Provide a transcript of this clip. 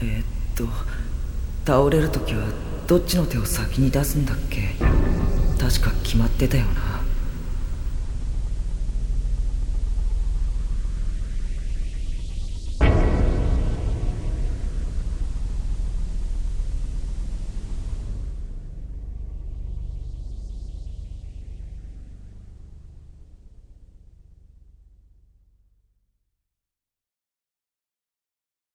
えー、っと倒れる時はどっちの手を先に出すんだっけ？確か決まってたよな。